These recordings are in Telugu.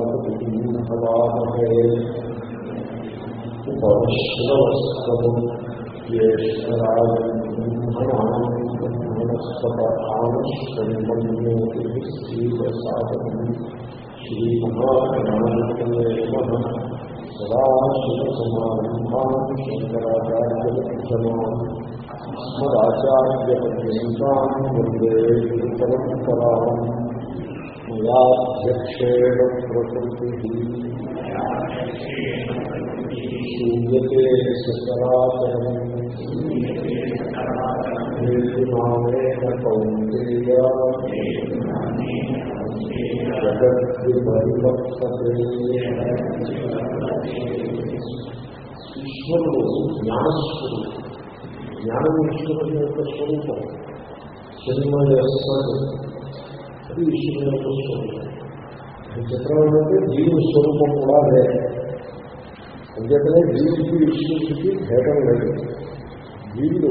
గణపతివామహే ఉపశ్రవస్తము శ్రీమన్యోతిసాదనం శ్రీమహాగణాధిపతేమ సదాశివసమారంభాన్ శంకరాచార్యలక్షమాన్ మదాచార్యపర్యంతాన్ వందే పరంపరాం యాధ్యక్షేణ ప్రకృతి శూన్యతే సచరాచరం ఈశ్వరుడు జ్ఞానస్వరుడు జ్ఞానం ఈశ్వరుడు యొక్క స్వరూపం. చిన్మయస్వరు అది ఈశ్వరుడు యొక్క స్వరూపం చిత్రం అంటే జీవుని స్వరూపం కూడా అదే. అంచేతనే జీవుడికి ఈశ్వరుడికి భేదం లేదు. వీళ్ళు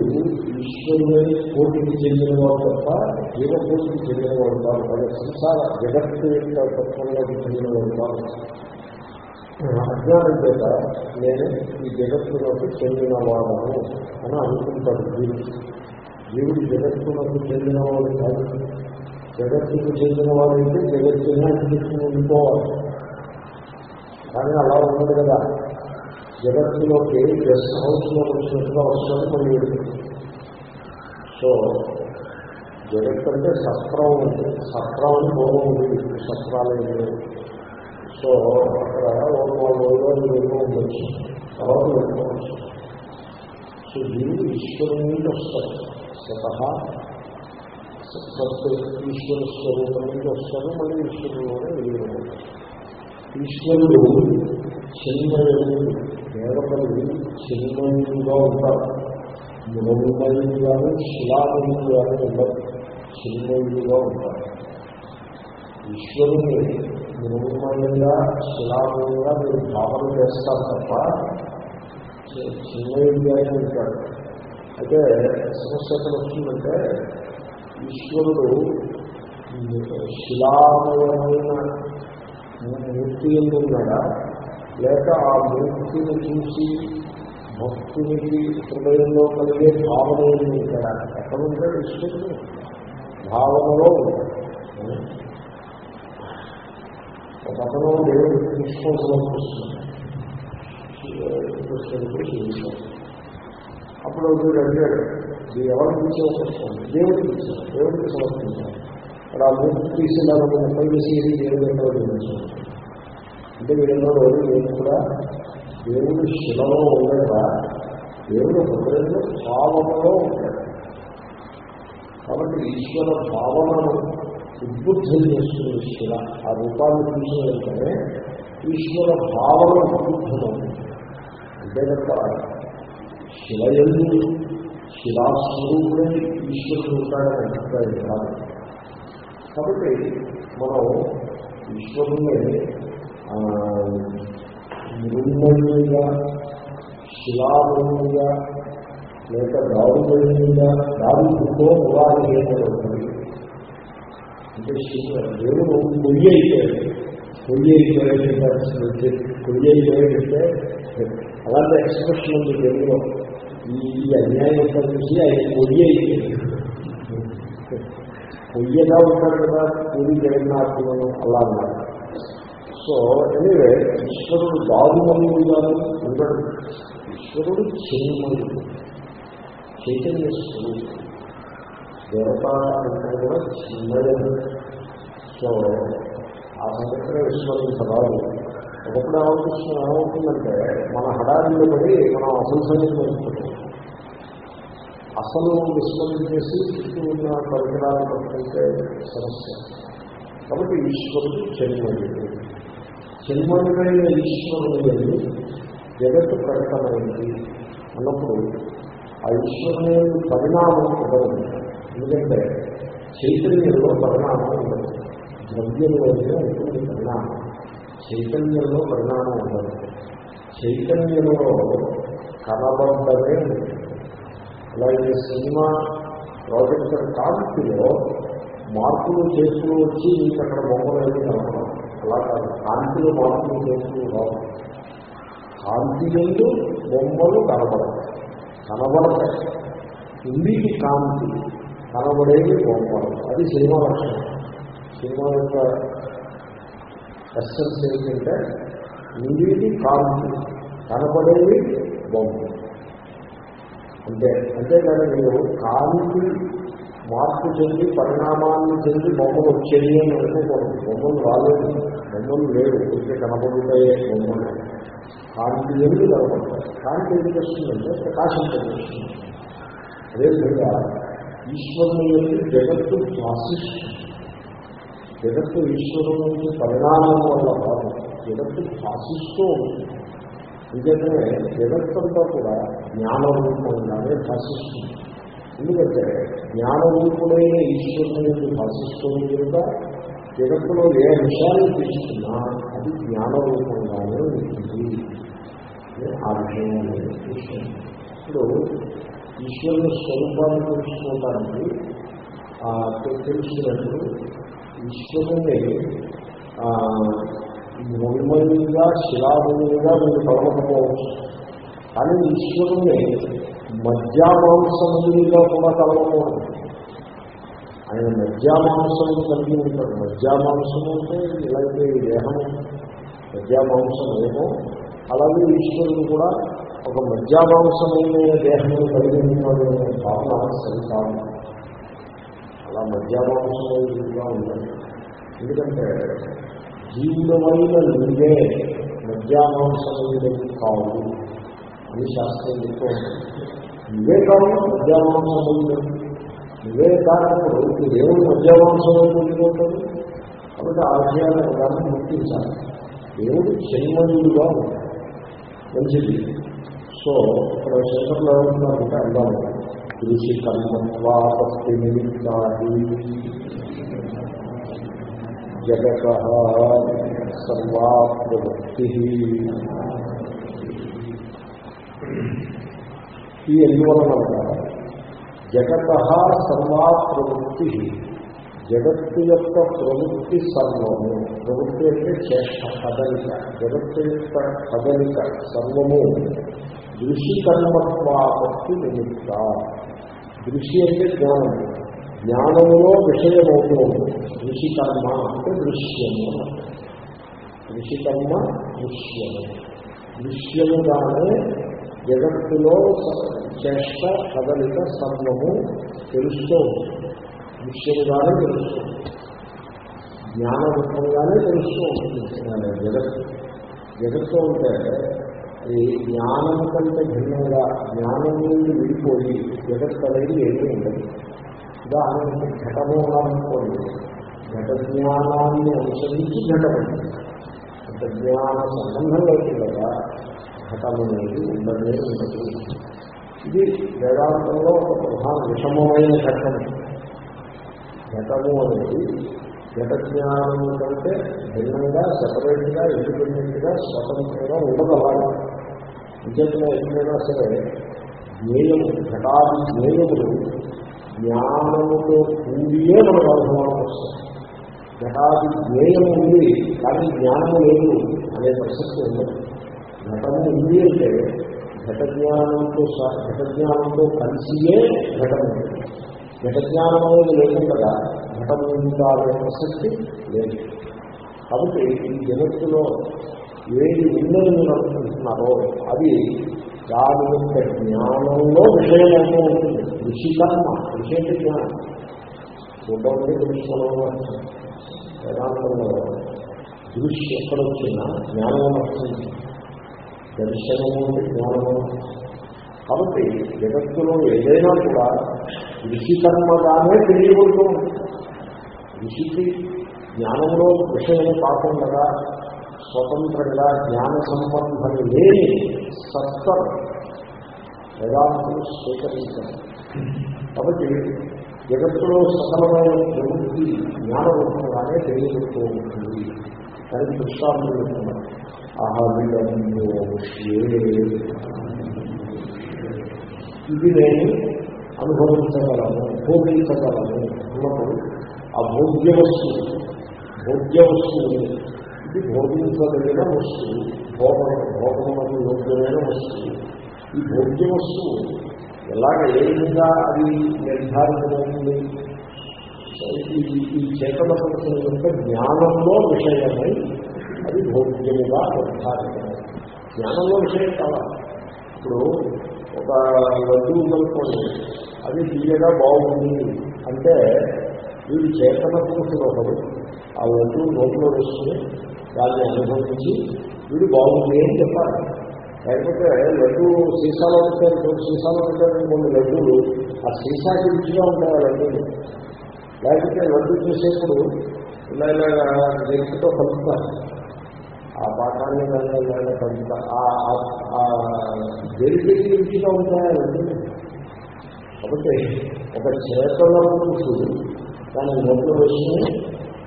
ఈశ్వరుని కోటికి చెందినవాడు తప్ప జీవకోటికి చెందినవాడు కాదు. అది సంసార జగత్తు యొక్క తత్వంలోకి చెందినవాడు కాదు. అజ్ఞానం చేత నేను ఈ జగత్తులోకి చెందినవాడను అని అనుకుంటాడు జీవుడు. జీవుడు జగత్తులకు చెందినవాడు కాదు. జగత్తుకు చెందినవాడు అయితే జగత్తునే అనిపిస్తూ ఉండిపోవాలి. కానీ అలా ఉండదు కదా. జగత్తులోకి గెస్ట్ హౌస్లో వచ్చినట్టుగా వస్తుంది మనం సో జగత్ అంటే సత్రం ఉంది. సత్రం అని పూర్వం ఉంది. సత్రాలు సో అక్కడ ఒక రోజులు వెళ్ళి ఉండొచ్చు. తర్వాత వెళ్ళిపోవచ్చు సో దీనికి ఈశ్వరుని నుంచి వస్తారు. స్వతహా సత్ ఈశ్వర స్వరూపం నుంచి వస్తారు మళ్ళీ ఈశ్వరులోనే వెళ్ళిపోతారు ఈశ్వరుడు చిన్మయుడు దేవతలు చిన్మయుడుగా ఉంటారు. మృగమయుడుగాను శిలామయుడుగాను ఉండరు చిన్మయుడుగా ఉంటారు. ఈశ్వరుని మృగమయంగా శిలామయంగా మీరు భావన చేస్తారు తప్ప చిన్మయుడిగానే ఉంటాడు అయితే సమస్య ఎక్కడ వస్తుందంటే ఈశ్వరుడు శిలామయమైన మూర్తి ఉన్నాడా లేక ఆ మూర్తిని చూసి భక్తునికి హృదయంలో కలిగే భావన ఉంటాడా ఎక్కడ ఉంటాడు ఈశ్వరుడు? భావనలో ఉంటాడు ఒక అతను దేవుడు పుష్పం సమర్పిస్తుంది అప్పుడు వీడు అడిగాడు ఎవరికి ఇచ్చే పుష్పం దేవుడికి ఇచ్చారు దేవుడికి సమర్పించారు అక్కడ ఆ మూర్తి తీసిన ముప్పై చేసి దేవుడు అంటే వీళ్ళన్నాడు నేను కూడా దేవుడు శిలలో ఉండగా దేవుడు హృదయంలో భావనలో ఉంటాడు. కాబట్టి ఈశ్వర భావనను ఉద్బుద్ధం చేస్తుంది శిల ఆ రూపాన్ని చూసిన వెంటనే ఈశ్వర భావన ఉద్బుద్ధమవుతుంది అంతే తప్ప శిలయందు శిలాస్వరూపుడే ఈశ్వరుడు ఉంటాడని అభిప్రాయం కాదు. కాబట్టి మనం ఈశ్వరుణ్ణి మృన్మయుగా శిలాభంగా లేక దారుణంగా దారుతో ఉదాహరణ చేయబడుతుంది అంటే దేవుడు కొయ్యి అయిపోయాడు. కొయ్యి అయిపోయాడంటే కొయ్యి అయిపోయాడంటే అలాంటి ఎక్స్ప్రెషన్ ఉంది తెలుగులో. ఈ అన్యాయం అంతా చూసి ఆయన పొయ్యి అయిపోయింది. పొయ్యగా ఉంటాడు కదా పూరి జగన్నాథులను అలా అన్నారు సో ఎనివే ఈశ్వరుడు దారుమయుడుగాను ఉండడు ఈశ్వరుడు చిన్మయుడు చైతన్య స్వరూపుడు దేవత అంటే కూడా చిన్నయం సో ఆ సందర్భంగా సవాలు. ఒకప్పుడు ఆలోచించిన ఏమవుతుందంటే మన హడారిలో పడి మనం అసలు సంగతి నేర్చుకుంటాం విస్మరణ చేసి చుట్టూ ఉన్న పరికరాలు పట్టుకుంటే సమస్య. కాబట్టి ఈశ్వరుడు జన్మయుడు జన్మయుడైన ఈశ్వరుడు జగత్తు ప్రకటమైంది. అన్నప్పుడు ఆ ఈశ్వరుని పరిణామం ఉండదు. ఎందుకంటే చైతన్యంలో పరిణామం ఉండదు. ద్రవ్యంలోనే ఉంటుంది పరిణామం. చైతన్యంలో పరిణామం ఉండదు. చైతన్యంలో కనబడ్డమే ఉంటుంది అలాగే సినిమా ప్రాజెక్టర్ కాంతిలో మార్పులు చేస్తూ వచ్చి మీకు అక్కడ బొమ్మలు అయితే కనపడం అలా కాదు. కాంతిలో మార్పులు చేస్తూ రావు. కాంతి ఎందు బొమ్మలు కనబడతాయి కనబడతాయి ఇంటికి కాంతి కనబడేది బొమ్మలు. అది సినిమా లక్షణం. సినిమా యొక్క ఎస్సెన్స్ ఏంటంటే నీటి కాంతి కనబడేది బొమ్మ. అంతే అంతేకాదు మీరు కాంతి మార్పు చెంది పరిణామాన్ని చెంది బొమ్మలు వచ్చేది అని అనుకోకూడదు బొమ్మలు రాలేదు. బొమ్మలు లేవు. ఇంకే కనబడుతాయే బొమ్మలు. కాంతి ఎందుకు కనబడతాయి? కాంతి ఎందుకు వస్తుందంటే ప్రకాశింపజేస్తుంది అదేవిధంగా ఈశ్వరుని యొక్క జగత్తు భాషిస్తుంది జగత్తు ఈశ్వరుడు నుంచి పరిణామం వల్ల కాదు. జగత్తు భాషిస్తూ ఉంటుంది. అంచేతనే జగత్తంతా కూడా జ్ఞానరూపంగానే భాషిస్తుంది. ఎందుకంటే జ్ఞానరూపుడైన ఈశ్వరుని నుంచి భాషిస్తుంది కనుక జగత్తులో ఏ అంశాన్ని తీసుకున్నా అది జ్ఞానరూపంగానే ఉంటుంది. ఆ విషయం ఇప్పుడు ఈశ్వరుని స్వరూపాన్ని తెలుసుకోవడానికి తెలుసుకున్నప్పుడు ఈశ్వరుని మృణ్మయుగా శిలామయుగా మీరు కలవకపోవచ్చు. కానీ ఈశ్వరుణ్ణి మధ్యామాంసముడిగా కూడా కలవకూడదు. ఆయన మధ్యామాంసము కలిగి ఉంటాడు. మధ్యామాంసము అంటే ఇలాగే ఈ దేహం మధ్యామాంసం ఏమో. అలాగే ఈశ్వరుడు కూడా ఒక మధ్యామాంసమైన దేహం కలిగి ఉన్నాడు అనే భావన సరికాదు అలా మధ్యామాంసమైన ఉండాలి. ఎందుకంటే జీవుడమైన నువ్వే మధ్యామాంసమైనది కావు అని శాస్త్రం చెప్తూ నువ్వే కావు మధ్యామాంసమైనది. నువ్వే కానప్పుడు ఈ దేవుడు మధ్యామాంసమైనది ఉంటాడు కాబట్టి ఆ విషయాన్ని దాన్ని గుర్తించాలి. దేవుడు చిన్మయుడుగా ఉంటాడు. మంచిది. సో ఇక్కడ శంకర్లో ఏమంటున్నారంటే అందాము కృషి కర్మత్వాపత్తి నిమిత్తాది. జగత సర్వాప్రవృత్తి ఈ ఎందువలన జగత సర్వాప్రవృత్తి। జగత్తు యొక్క ప్రవృత్తి సర్వము। ప్రవృత్తి అంటే చేష్ట కదలిక। జగత్తు యొక్క కదలిక సర్వము దృశ్యకర్మత్వాపత్తి నిమిత్త। దృశ్య అంటే జ్ఞానం. జ్ఞానములో విషయమవుతూ ఉంటుంది. ఋషికర్మ అంటే దృశ్యము. ఋషికర్మ దృశ్యము. దృశ్యముగానే జగత్తులో చేష్ట కదలిక సర్వము తెలుస్తూ ఉంటుంది. దృశ్యముగానే తెలుస్తుంది జ్ఞానరూపంగానే తెలుస్తూ ఉంటుంది. జగత్తు జగత్తు అంటే ఈ జ్ఞానం కంటే భిన్నంగా జ్ఞానం నుండి విడిపోయి జగత్తు అనేది ఏమీ ఉండదు. ఉదాహరణకి ఘటము ఉన్నారనుకోండి ఘట జ్ఞానాన్ని అనుసరించి ఘటమైంది ఘట జ్ఞాన సంబంధం లేకుండా ఘటము అనేది ఉండనే ఉండదు. ఇది వేదాంతంలో ఒక ప్రధాన విషమమైన ఘటన. ఘటము అనేది ఘట జ్ఞానం కంటే భిన్నంగా సపరేట్గా ఇండిపెండెంట్గా స్వతంత్రంగా ఉండగలగాలి. నిజంగా ఎప్పుడైనా సరే జ్ఞేయము ఘటాది జ్ఞేయములు జ్ఞానముతో కూడియే మనకు అనుభవానికి వస్తుంది ఘటాది జ్ఞేయం ఉంది కానీ జ్ఞానము లేదు అనే ప్రసక్తి ఉండదు ఘటము ఉంది అంటే ఘట జ్ఞానంతో ఘట జ్ఞానంతో కలిసియే ఘటము ఘట జ్ఞానం అనేది లేకుండా ఘటం ఉండాలనే ప్రసక్తి లేదు. కాబట్టి ఈ జగత్తులో ఏది ఉందని మీరు అనుకుంటున్నారో అది దాని యొక్క జ్ఞానంలో విషయం విషయమవుతూ ఉంటుంది. ఋషికర్మ విషయ జ్ఞానం. చూడవే తెలుసుకోవడం వేదాంతంలో దృష్టి ఎక్కడ వచ్చినా జ్ఞానం వస్తుంది. దర్శనము జ్ఞానము కాబట్టి జగత్తులో ఏదైనా కూడా ఋషికర్మగానే తెలియబడుతూ ఉంటుంది. ఋషికి జ్ఞానంలో విషయం కాకుండా స్వతంత్రంగా జ్ఞాన సంబంధం లేని సత్తం వేదాంతులు స్వీకరించారు. కాబట్టి జగత్తులో సకలమైన ప్రవృత్తి జ్ఞానరూపంగానే తెలియబడుతూ ఉంటుంది. కానీ దృష్టాంతం చెప్తున్నారు ఇది నేను అనుభవించగలను భోగించగలను అన్నప్పుడు ఆ భోగ్య వస్తువు భోగ్య వస్తువుని ఇది భోగించదగిన వస్తువు. భోగం భోగములకు యోగ్యమైన వస్తువు. ఈ భోగ్య వస్తువు ఎలాగ ఏ విధంగా అది నిర్ధారితమైంది ఈ చేతన ప్రశ్న యొక్క జ్ఞానంలో విషయమై అది భోగ్యముగా నిర్ధారితమైంది జ్ఞానంలో విషయం కావాలి ఇప్పుడు ఒక లడ్డు ఉందనుకోండి అది తీయగా బాగుంది అంటే వీడు చేతన పురుషుడు ఒకడు ఆ లడ్డు నోట్లో వేసుకుని దాన్ని అనుభవించి వీడు బాగుంది అని చెప్పాలి. లేకపోతే లడ్డు సీసాలో ఉంటారు సీసాలో ఉంటారు కొన్ని లడ్డూలు. ఆ సీసాకి రుచిగా ఉంటాయి ఆ లడ్డూలు. లేకపోతే లడ్డు చూసేప్పుడు ఇలా ఇలాగా వ్యక్తితో కలుపుతారు. ఆ పాఠాన్ని ఇలా కలుపుతారు. ఆ జరిగేది రుచిగా ఉంటాయి ఆ లడ్డూలు. కాబట్టి ఒక చేతలో చూసి దాన్ని నోట్లో వేసుకుని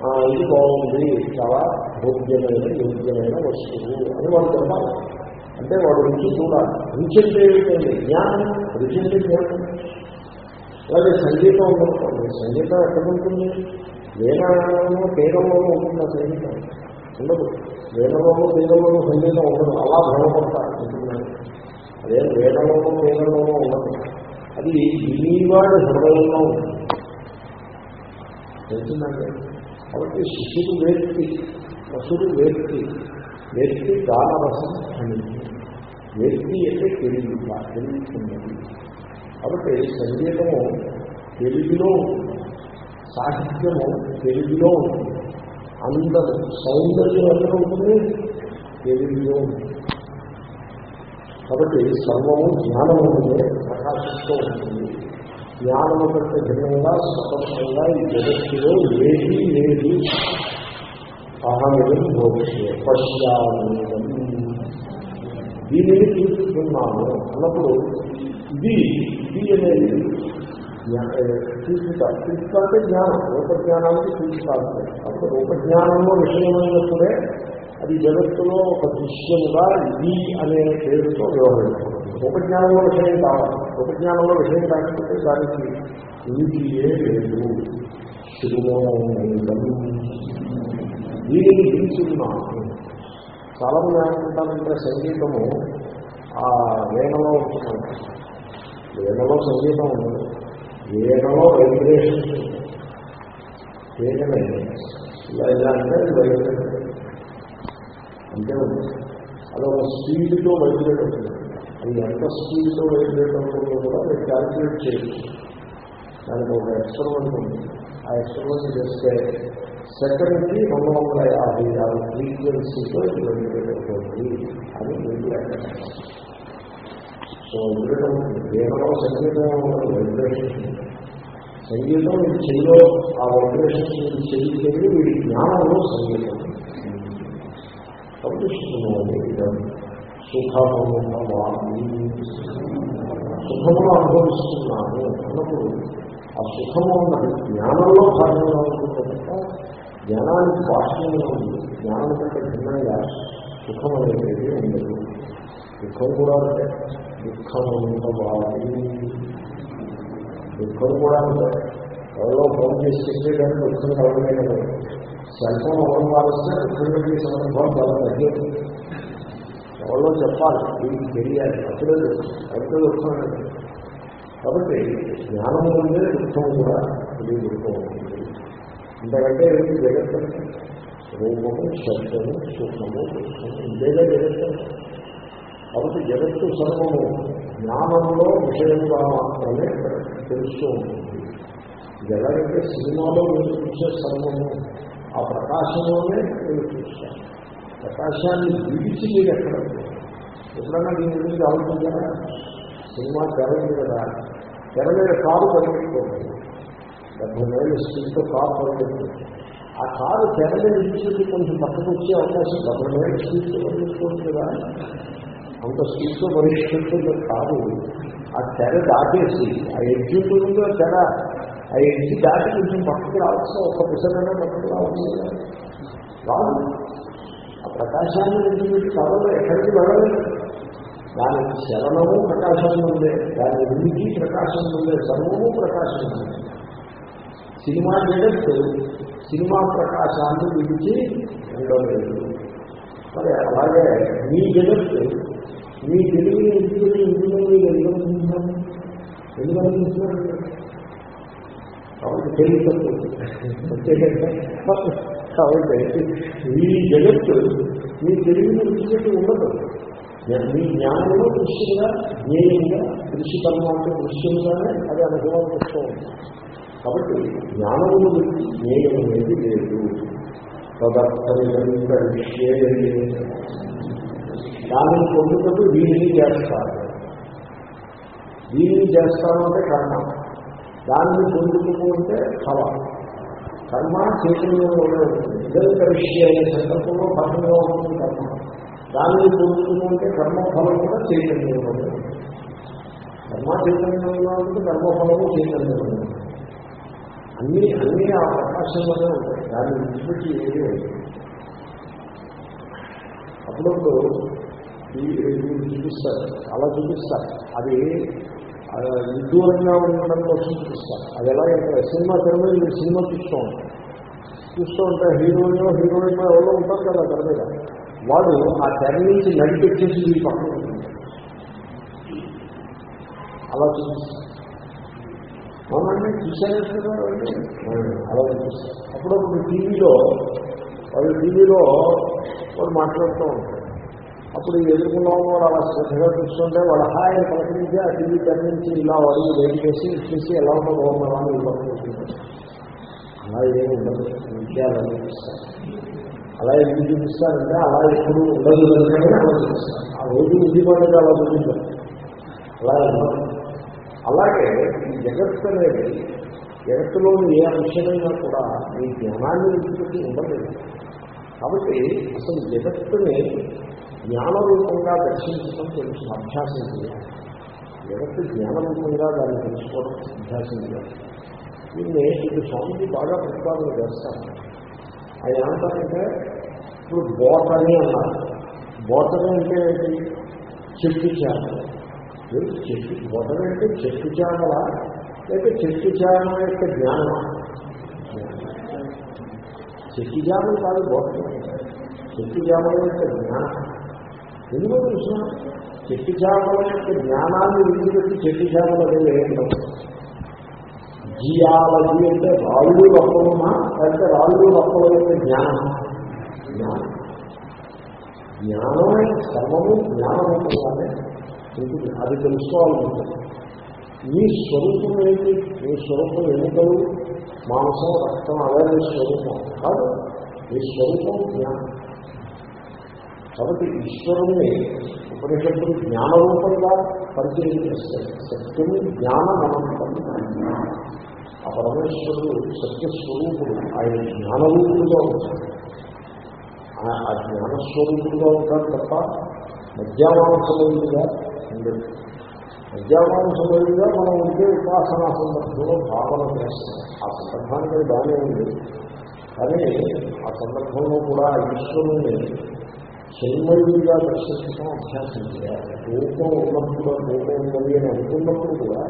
ఇది బాగుంది చాలా భోగ్యమైన యోగ్యమైన వస్తువు అని వాడు చెప్పాలి. అంటే వాడు రుచి చూడాలి. రుచి అంటే ఏమిటండి? జ్ఞానం. రుచి అంటే జ్ఞానం. అలాగే సంగీతం ఉందనుకోండి సంగీతం ఎక్కడ ఉంటుంది? వేణంలో తీరంలోనూ ఉంటుంది సంగీతం. ఉండదు. వేణంలోనూ తీరంలోనూ సంగీతం ఉండదు. అలా భ్రమపడతారు ఉంటున్నాను అదే వేణంలోనూ తీరంలోనూ ఉండదు. అది వినివాడి హృదయంలో ఉంటుంది. తెలిసిందండి కాబట్టి శిశుడు వేర్తి వసుడు వేర్తి. వేర్తి దానరసం అని వేర్తి అంటే తెలివి తెలుగుతున్నది కాబట్టి సంగీతము తెలుగులో సాహిత్యము తెలుగులో ఉంటుంది. అందరూ సౌందర్యం ఎక్కడ ఉంటుంది తెలుగులో ఉంటుంది. కాబట్టి సర్వము జ్ఞానం జ్ఞానము ప్రకాశిస్తూ ఉంటుంది. జ్ఞానము కంటే భిన్నంగా స్వతంత్రంగా ఈ జగత్తులో ఏది లేదు. అహమిదం భోక్షే పశ్చామేదం దీనిని చూస్తున్నాను అన్నప్పుడు ఇది ఇది అనేది తీసుక తీసుక అంటే జ్ఞానం. రూపజ్ఞానానికి తీసుకాలి అప్పుడు రూపజ్ఞానంలో విషయమైనప్పుడే అది జగత్తులో ఒక దృశ్యముగా ఇది అనే పేరుతో వ్యవహరించారు రూపజ్ఞానంలో విషయం కావాలి. రూపజ్ఞానంలో విషయం కాకపోతే దానికి ఉనికియే లేదు. శిరోమోదం దీనిని దించున్నాను చాలా మంది ఏమంటారంటే సంగీతము ఆ వేణలో ఉంటుంది. వేణలో సంగీతం ఉంది వేణలో వైబ్రేషన్ వేగమే ఇలా ఇలా అంటే వైబ్రేషన్. అంతే ఉంది అది స్పీడ్తో వైబ్రేట్ అవుతుంది. అది ఎంత స్పీడ్తో వైబ్రేట్ అవుతుందో కూడా మీరు క్యాల్కులేట్ చేయొచ్చు. దానికి ఒక ఎక్స్పెరిమెంట్ ఉంది. ఆ ఎక్స్పెరిమెంట్ చేస్తే సెకండ్కి రెండు వందల యాభై ఆరు ఫ్రీక్వెన్సీతో ఇది అవుతుంది అని మీరు సో అవుతుంది కేవలం సంగీతం వైబ్రేషన్ సంగీతం వీడి చెయ్యిలో ఆ వైబ్రేషన్స్ వీడి చెయ్యి వీడి జ్ఞానంలో సంగీతం కాబట్టి సుఖమున్నవాణి సుఖమును అనుభవిస్తున్నాను అన్నప్పుడు ఆ సుఖము అన్నది జ్ఞానంలో భాగంగా ఉంటుంది తప్ప జ్ఞానానికి బాహ్యంగా ఉంది జ్ఞానం కంటే భిన్నంగా సుఖం అనేది ఉండదు దుఃఖం కూడా అంటే దుఃఖమున్నవాణి దుఃఖం కూడా అంటే ఎవరో ఫోన్ చేసి చెప్పే కానీ దుఃఖం కలగలేదు సెల్ ఫోన్ ఎవరు మారిస్తే దుఃఖం కలిగే సందర్భాలు చాలా తగ్గదు ఎవరో చెప్పాలి. దీనికి తెలియాలి. అప్పుడే అయితే దుఃఖం కాబట్టి జ్ఞానం ఉండే దుఃఖం కూడా ఇది దుఃఖం ఉంటుంది. ఇంతకంటే ఏంటి జగత్ రూపము శబ్దము సుఖము దుఃఖము ఇంతేగా జగత్తు. కాబట్టి జగత్తు సర్వము జ్ఞానంలో విషయంగా మాత్రమే తెలుస్తూ ఉంటుంది. ఎలాగైతే సినిమాలో మీరు చూసే సర్వము. ఆ ప్రకాశంలోనే మీరు చూస్తారు. ప్రకాశాన్ని విడిచి మీరు ఎక్కడ? ఎప్పుడన్నా దీని గురించి ఆలోచించారా సినిమా తెర ఉంది కదా? తెర మీద కారు పరిగెట్టుకోండి డెబ్బై వేలు స్పీడ్తో కారు పరిగెట్టుకోండి ఆ కారు తెర మీద విడిచి కొంచెం పక్కకు వచ్చే అవకాశం డెబ్బై వేలు స్పీడ్తో పరిగెట్టుకోండి కదా? అంత స్పీడ్తో పరిగెట్టుకుంటే కారు ఆ తెర దాటేసి ఆ ఎడ్జ్ ఉంటుందో తెర ఆ ఎడ్జ్ దాటి కొంచెం పక్కకు రావచ్చు ఒక పిసరైనా పక్కకు రావచ్చు రాదు. ప్రకాశాన్ని విడిచిపెట్టి కథలో ఎక్కడికి వెళ్ళలేదు దానికి శరణము ప్రకాశం ఉందే దాని ఉనికి ప్రకాశం ఉందే సర్వము ప్రకాశం ఉంది సినిమా జగత్తు సినిమా ప్రకాశాన్ని విడిచి ఉండలేదు మరి అలాగే మీ జగత్తు మీ తెలివి ఎందుకు ఇందులో మీరు ఎందుకంటున్నాను కాబట్టి తెలివి కాబట్టి ఈ జగత్తు మీ తెలివిని విడిచిపెట్టి ఉండదు. మీ జ్ఞానంలో దృశ్యంగా జ్ఞేయంగా దృశ్యకర్మాన్ని దృశ్యంగానే అది అనుభవం చేస్తూ ఉంది. కాబట్టి జ్ఞానము విడిచి జ్ఞేయం అనేది లేదు. తదర్థమిషే దానిని పొందుకుంటూ వీడిని చేస్తారు. వీడిని చేస్తామంటే కర్మ. దాన్ని పొందుకుంటూ ఉంటే ఫలం. కర్మ చైతన్యంలోనే ఉంటుంది ఇద్దరు కరిష్య అనే సందర్భంలో భాగంగా ఉంటుంది కర్మ దానిని పొందుతుందంటే కర్మఫలం కూడా చైతన్యంలోనే ఉంటుంది కర్మ చైతన్యంలో ఉంటుంది కర్మఫలము చైతన్యంలో ఉంటుంది అన్ని అన్ని ఆ ప్రకాశంలోనే ఉంటాయి దాన్ని విడిచిపెట్టి ఏది అప్పుడప్పుడు చూపిస్తారు అలా చూపిస్తారు అది విదూరంగా ఉండడం కోసం చూపిస్తారు అది ఎలాగంటే సినిమా తెర మీద మీరు సినిమా చూస్తూ ఉంటారు. చూస్తూ ఉంటే హీరోయిన్ హీరోయిన్ ఎవరో ఉంటారు కదా తెర మీద. వాడు ఆ తెర నుంచి నడిపెట్టేసి మీ పక్కన అలా చూపిస్తారు అవునండి చూసారు అలా చూపిస్తారు అప్పుడప్పుడు టీవీలో వాళ్ళు టీవీలో వాళ్ళు మాట్లాడుతూ ఉంటారు. అప్పుడు ఎదుర్కొన్న వాడు అలా శ్రద్ధగా చూస్తుంటే వాళ్ళ హాయిని ప్రకటించి ఆ టీవీ నుంచి ఇలా అడుగు వెయిట్ చేసి చూసి ఎలా ఉందో బాగున్నావా అని ఇవ్వకుంటున్నారు అలా ఏమి ఉండదు. విషయాలు చూపిస్తారు అలా ఎందుకు చూపిస్తారంటే అలా ఎప్పుడు ఉండదు చూపిస్తారు. ఆ రోజు ఉద్యమానికి అలా చూపించారు. అలా ఉండదు. అలాగే ఈ జగత్తు అనేది జగత్తులోని ఏ అంశమైనా కూడా మీ జ్ఞానాన్ని విడిచిపెట్టి ఉండలేదు. కాబట్టి అసలు జగత్తుని జ్ఞానరూపంగా దర్శించడం తెలుసు అభ్యాసం చేయాలి. జగత్తు జ్ఞానరూపంగా దాన్ని తెలుసుకోవడం అభ్యాసం చేయాలి. దీన్ని ఇది స్వామిజీ బాగా ప్రతిపాదన చేస్తారు. ఆయన ఏమంటారంటే ఇప్పుడు బోటని అన్నారు. బోటని అంటే ఏంటి? చెట్టు చేప చెట్టు బోటని అంటే చెట్టు చేపల లేక చెట్టు చేపల యొక్క జ్ఞానం చెట్టు జామం కాదు బోటని చెట్టు జామల యొక్క జ్ఞానం. ఎందుకో చూసిన చెట్టు చేపల యొక్క జ్ఞానాన్ని విడిచిపెట్టి చెట్టు చేపలు చేపల వేయడం జియాలజీ అంటే రాళ్ళు రప్పలమా? లేకపోతే రాళ్ళు రప్పల యొక్క జ్ఞానం? జ్ఞానం. జ్ఞానమే సర్వము జ్ఞానం అంటే అది తెలుసుకోవాలనుకుంటుంది మీ స్వరూపం ఏంటి? మీ స్వరూపం ఎన్నికలు మాంసం రక్తం అలాగే స్వరూపం. కాదు మీ స్వరూపం జ్ఞానం. కాబట్టి ఈశ్వరుణ్ణి ఉపనిషత్తులు జ్ఞానరూపంగా పరిచయం చేస్తాయి సత్యము జ్ఞానమనంతం. ఆ పరమేశ్వరుడు సత్యస్వరూపుడు ఆయన జ్ఞానరూపుడుగా ఉంటాడు. ఆ జ్ఞానస్వరూపుడుగా ఉంటాడు తప్ప మధ్యామాంసమైనదిగా ఉండదు మధ్యామాంసమైనదిగా మనం ఉంటే ఉపాసనా సందర్భంలో భావన చేస్తాం. ఆ సందర్భానికి బాగానే ఉంది. కానీ ఆ సందర్భంలో కూడా ఈశ్వరుణ్ణి చైన్మయుడిగా దర్శించడం అభ్యాసం చేయాలి. రూపం ఉన్నప్పుడు రూపం ఉన్నది అని అనుకున్నప్పుడు కూడా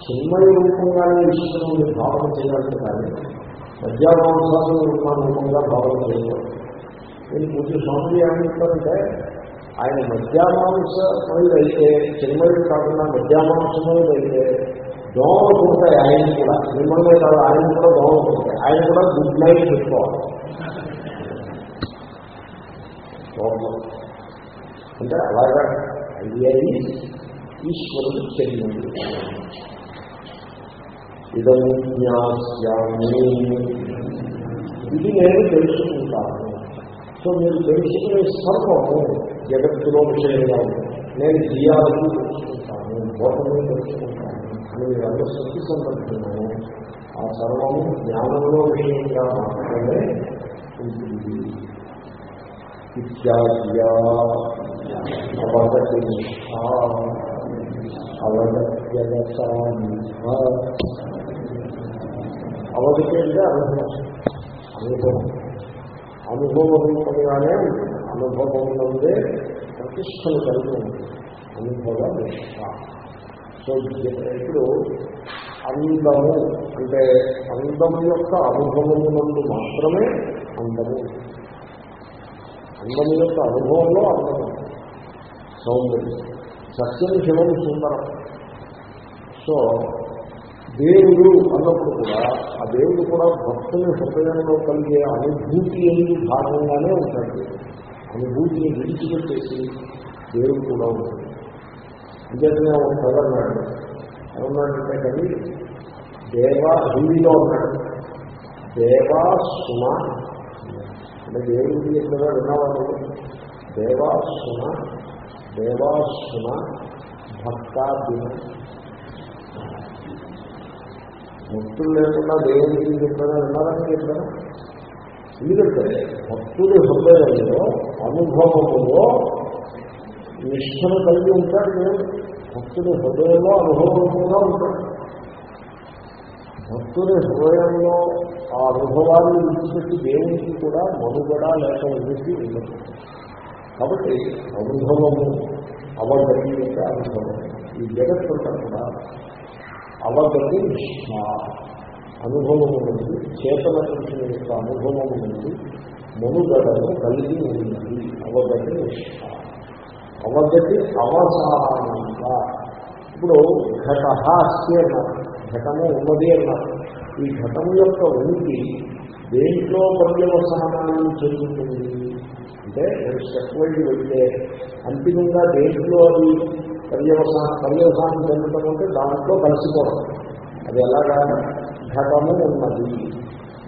చిన్మయ రూపంగానే ఈశ్వరుని భావన చేయాలి కానీ మధ్యామాంసాలు ఉన్న రూపంగా భావన చేయాలి నేను పూజ స్వామి ఏమంటారంటే ఆయన మధ్యామాంసమయుడు అయితే చిన్మయుడు కాకుండా మధ్యామాంసమయుడు అయితే దోమలు ఉంటాయి ఆయన కూడా. మిమ్మల్ని కాదు ఆయన కూడా దోమలు ఉంటాయి ఆయన కూడా గుడ్ నైట్ పెట్టుకోవాలి ప్రాబ్లం అంటే అలాగా ఐడియా ఈశ్వరుడు చెందింది. ఇదం జ్ఞాస్యామి ఇది నేను తెలుసుకుంటాను. సో మీరు తెలుసుకునే సర్వము జగత్తులో విషయంగా నేను జియాలజీ తెలుసుకుంటాను బోధము తెలుసుకుంటాను అని మీరు అందరూ శక్తి సంబంధించాము ఆ సర్వము జ్ఞానంలో విషయంగా మాత్రమే ఉంటుంది. ఇత్యాద్యా అవగతి అవగతి అంటే అనుభవం అనుభవం అనుభవ రూపంగానే ఉంటుంది అనుభవం నుండే ప్రతిష్టలు కలిగి ఉంటుంది అనుభవ నిష్ట సో ఇప్పుడు అందము అంటే అందం యొక్క అనుభవము నందు మాత్రమే అందము అందం యొక్క అనుభవంలో అందం సౌందర్యం. సత్యం శివం సుందరం. సో దేవుడు అన్నప్పుడు కూడా ఆ దేవుడు కూడా భక్తుని హృదయంలో కలిగే అనుభూతి అనేది భాగంగానే ఉంటాడు. అనుభూతిని విడిచిపెట్టేసి దేవుడు కూడా ఉంటాడు. అంతేతనే ఒక కథ అన్నాడు ఏమన్నాడంటే కానీ దేవ హిందీలో ఉన్నాడు. దేవ సుమ అంటే దేవుడికి ఎక్కడ విన్నవాళ్ళు దేవాసున దేవాసున దేవా భక్తులు లేకుండా దేవుడికి చెప్పారా విన్నారని చెప్పారా ఎందుకంటే భక్తుడి హృదయంలో అనుభవములో నిష్ఠను కలిగి ఉంటాడు భక్తుడి హృదయంలో అనుభవంగా ఉంటాడు భక్తుడి హృదయంలో ఆ అనుభవాన్ని విడిచిపెట్టి దేవునికి కూడా మనుగడ లేక ఉన్నది ఉండదు కాబట్టి అనుభవము అవగతి యొక్క అనుభవం. ఈ జగత్తంతా కూడా అవగతి నిష్ఠ అనుభవము నుండి చేతన పురుషుల యొక్క అనుభవము నుండి మనుగడను కలిగి ఉన్నది. అవగతి నిష్ఠ అవగతి అవసానంగా. ఇప్పుడు ఘట అస్తి అన్నారు ఘటము ఉన్నది అన్నారు. ఈ ఘటం యొక్క ఉనికి దేంట్లో పర్యవసానాన్ని చెందుతుంది? అంటే స్టెప్ వైజ్ వెళ్తే అంతిమంగా దేంట్లో అది పర్యవసాన పర్యవసానం చెందటం అంటే దాంట్లో కలిసిపోవడం. అది ఎలాగా? ఘటము ఉన్నది.